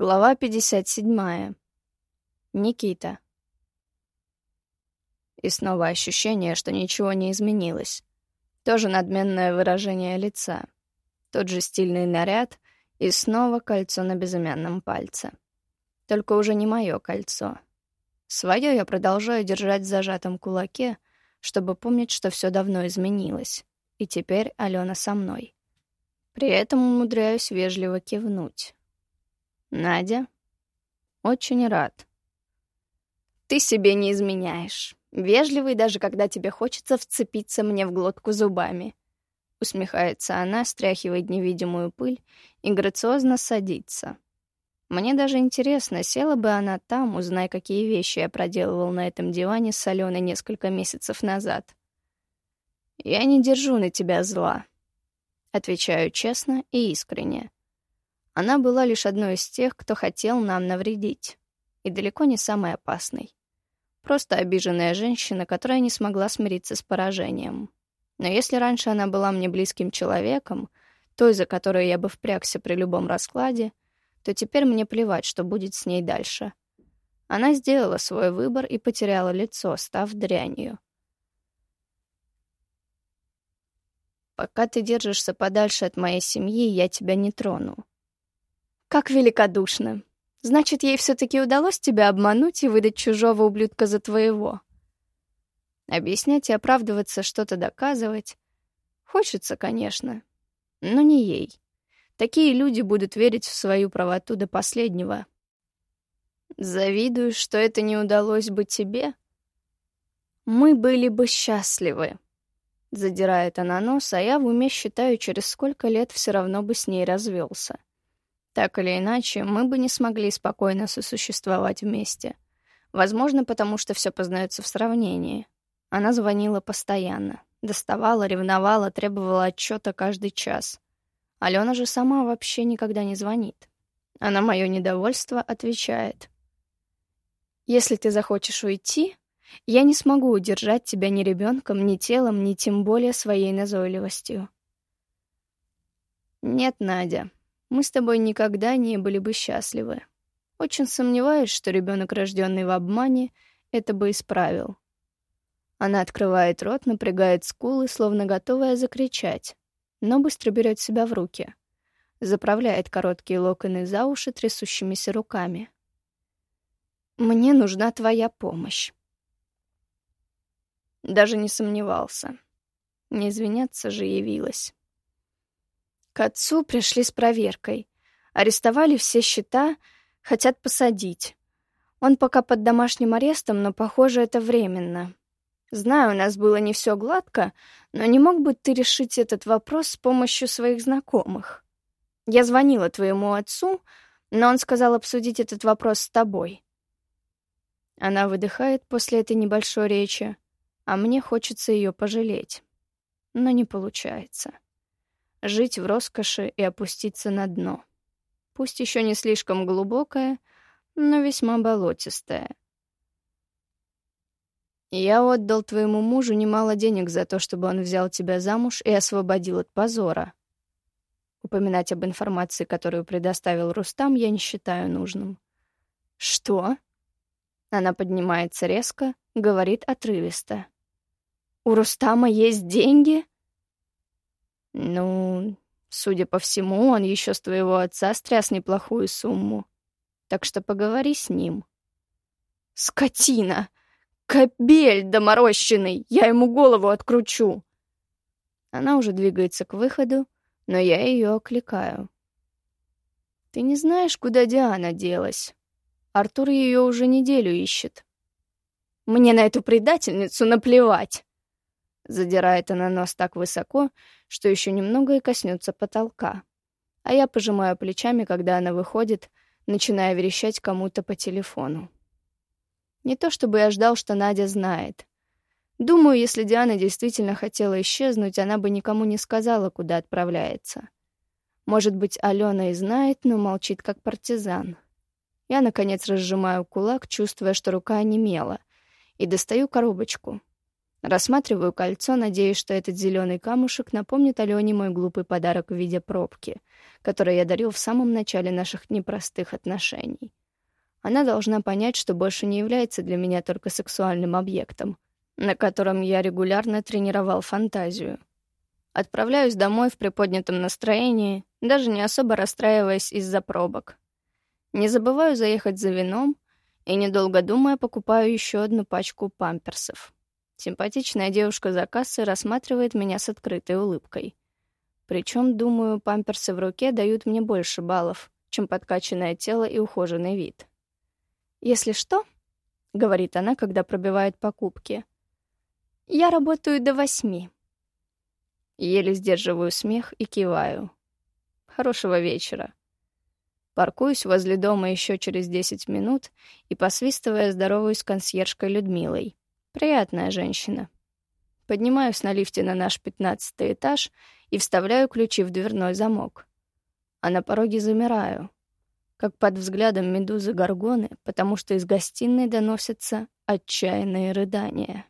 Глава 57. Никита. И снова ощущение, что ничего не изменилось. Тоже надменное выражение лица. Тот же стильный наряд и снова кольцо на безымянном пальце. Только уже не мое кольцо. Своё я продолжаю держать в зажатом кулаке, чтобы помнить, что все давно изменилось. И теперь Алена со мной. При этом умудряюсь вежливо кивнуть. Надя, очень рад. Ты себе не изменяешь. Вежливый, даже когда тебе хочется вцепиться мне в глотку зубами. Усмехается она, стряхивает невидимую пыль и грациозно садится. Мне даже интересно, села бы она там, узнай, какие вещи я проделывал на этом диване с Аленой несколько месяцев назад. «Я не держу на тебя зла», — отвечаю честно и искренне. Она была лишь одной из тех, кто хотел нам навредить. И далеко не самой опасной. Просто обиженная женщина, которая не смогла смириться с поражением. Но если раньше она была мне близким человеком, той, за которой я бы впрягся при любом раскладе, то теперь мне плевать, что будет с ней дальше. Она сделала свой выбор и потеряла лицо, став дрянью. Пока ты держишься подальше от моей семьи, я тебя не трону. Как великодушно. Значит, ей все-таки удалось тебя обмануть и выдать чужого ублюдка за твоего. Объяснять и оправдываться, что-то доказывать. Хочется, конечно, но не ей. Такие люди будут верить в свою правоту до последнего. Завидую, что это не удалось бы тебе. Мы были бы счастливы. Задирает она нос, а я в уме считаю, через сколько лет все равно бы с ней развелся. Так или иначе, мы бы не смогли спокойно сосуществовать вместе. Возможно, потому что все познается в сравнении. Она звонила постоянно. Доставала, ревновала, требовала отчета каждый час. Алена же сама вообще никогда не звонит. А на мое недовольство отвечает. «Если ты захочешь уйти, я не смогу удержать тебя ни ребенком, ни телом, ни тем более своей назойливостью». «Нет, Надя, мы с тобой никогда не были бы счастливы. Очень сомневаюсь, что ребенок, рожденный в обмане, это бы исправил. Она открывает рот, напрягает скулы, словно готовая закричать, но быстро берет себя в руки. Заправляет короткие локоны за уши трясущимися руками. «Мне нужна твоя помощь». Даже не сомневался. Не извиняться же явилась. К отцу пришли с проверкой. Арестовали все счета, хотят посадить. Он пока под домашним арестом, но, похоже, это временно. Знаю, у нас было не все гладко, но не мог бы ты решить этот вопрос с помощью своих знакомых? Я звонила твоему отцу, но он сказал обсудить этот вопрос с тобой. Она выдыхает после этой небольшой речи, а мне хочется ее пожалеть. Но не получается жить в роскоши и опуститься на дно. Пусть еще не слишком глубокое, но весьма болотистое. Я отдал твоему мужу немало денег за то, чтобы он взял тебя замуж и освободил от позора. Упоминать об информации, которую предоставил Рустам, я не считаю нужным. Что? Она поднимается резко, говорит отрывисто. У Рустама есть деньги? Ну, судя по всему, он еще с твоего отца стряс неплохую сумму. Так что поговори с ним. Скотина! Кобель доморощенный! Я ему голову откручу! Она уже двигается к выходу, но я ее окликаю. Ты не знаешь, куда Диана делась? Артур ее уже неделю ищет. Мне на эту предательницу наплевать. Задирает она нос так высоко, что еще немного и коснется потолка. А я пожимаю плечами, когда она выходит, начиная верещать кому-то по телефону. Не то чтобы я ждал, что Надя знает. Думаю, если Диана действительно хотела исчезнуть, она бы никому не сказала, куда отправляется. Может быть, Алена и знает, но молчит как партизан. Я, наконец, разжимаю кулак, чувствуя, что рука онемела, и достаю коробочку — Рассматриваю кольцо, надеясь, что этот зеленый камушек напомнит Алене мой глупый подарок в виде пробки, которое я дарил в самом начале наших непростых отношений. Она должна понять, что больше не является для меня только сексуальным объектом, на котором я регулярно тренировал фантазию. Отправляюсь домой в приподнятом настроении, даже не особо расстраиваясь из-за пробок. Не забываю заехать за вином и, недолго думая, покупаю еще одну пачку памперсов. Симпатичная девушка за кассой рассматривает меня с открытой улыбкой. Причем, думаю, памперсы в руке дают мне больше баллов, чем подкачанное тело и ухоженный вид. «Если что», — говорит она, когда пробивает покупки, — «я работаю до восьми». Еле сдерживаю смех и киваю. Хорошего вечера. Паркуюсь возле дома еще через 10 минут и, посвистывая, здороваюсь с консьержкой Людмилой. Приятная женщина. Поднимаюсь на лифте на наш пятнадцатый этаж и вставляю ключи в дверной замок. А на пороге замираю, как под взглядом медузы Горгоны, потому что из гостиной доносятся отчаянные рыдания.